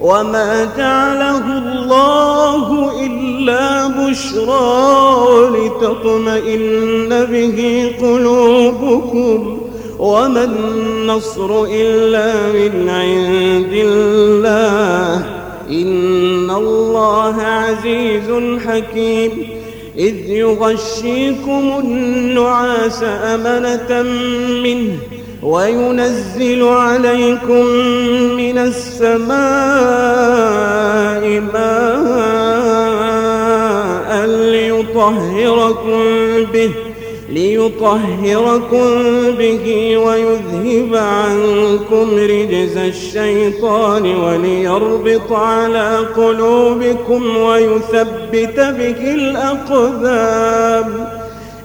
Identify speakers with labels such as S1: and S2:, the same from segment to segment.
S1: وما جعله الله إلا بشرى لتطمئن به قلوبكم وما النصر إلا من عند الله إن الله عزيز حكيم إذ يغشيكم النعاس أمنة منه وينزل عليكم من السماء ماء ليطهركم به ليطهركم به ويذهب عنكم رجز الشيطان وليربط على قلوبكم ويثبت به الأقدام.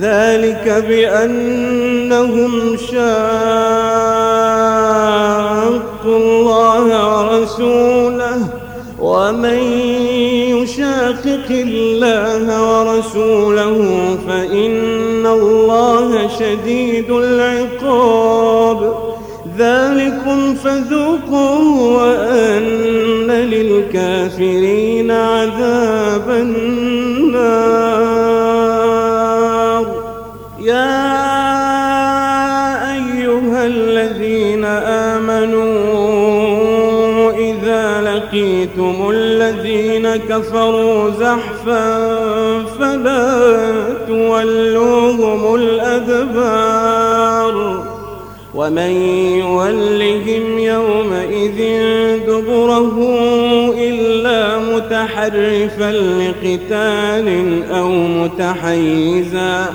S1: ذلك بأنهم شاقوا الله ورسوله ومن يشاقق الله ورسوله فإن الله شديد العقاب ذلكم فذوقوه وأن للكافرين عذاب النار كفروا زحفا فلا تولوهم الأدبار ومن يولهم يومئذ دبره إلا متحرفا لقتال أو متحيزا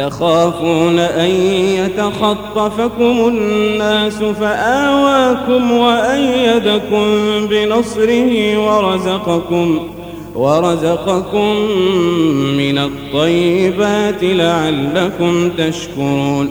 S1: تخافون أن يتخطفكم الناس فآواكم وأيدكم بنصره ورزقكم ورزقكم من الطيبات لعلكم تشكرون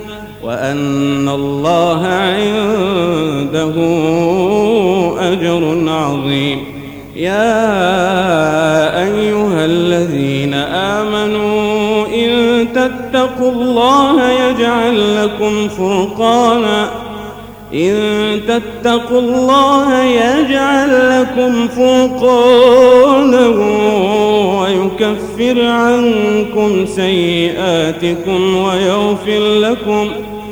S1: وأن الله عنده أجر عظيم. يا أيها الذين آمنوا إن تتقوا الله يجعل لكم فرقانا. إن تتقوا الله يجعل لكم فرقانا ويكفر عنكم سيئاتكم ويغفر لكم.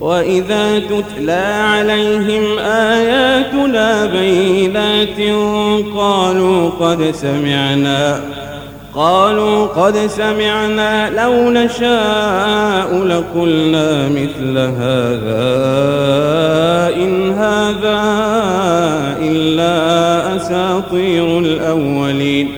S1: وإذا تتلى عليهم آياتنا بينات قالوا قد سمعنا قالوا قد سمعنا لو نشاء لقلنا مثل هذا إن هذا إلا أساطير الأولين.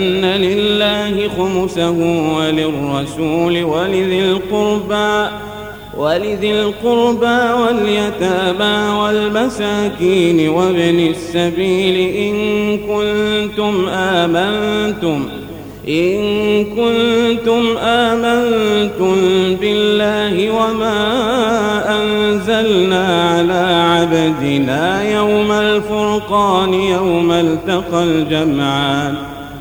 S1: خمسه وللرسول ولذي القربى ولذي القربى واليتامى والمساكين وابن السبيل. إن كنتم آمنتم إن كنتم آمنتم بالله وما أنزلنا على عبدنا يوم الفرقان يوم التقى الجمعان.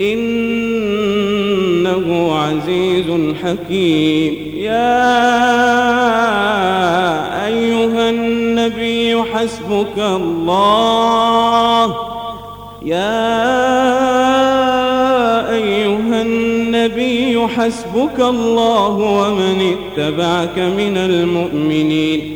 S1: إنه عزيز حكيم. يا أيها النبي حسبك الله. يا أيها النبي حسبك الله ومن اتبعك من المؤمنين.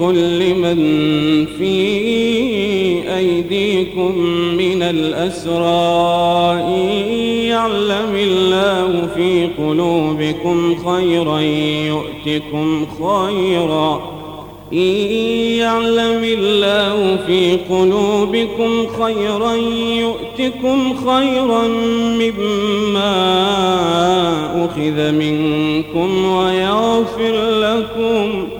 S1: قل لمن في أيديكم من الأسرى يعلم الله في قلوبكم خيرا يؤتكم خيرا. إن يعلم الله في قلوبكم خيرا يؤتكم خيرا مما أخذ منكم ويغفر لكم.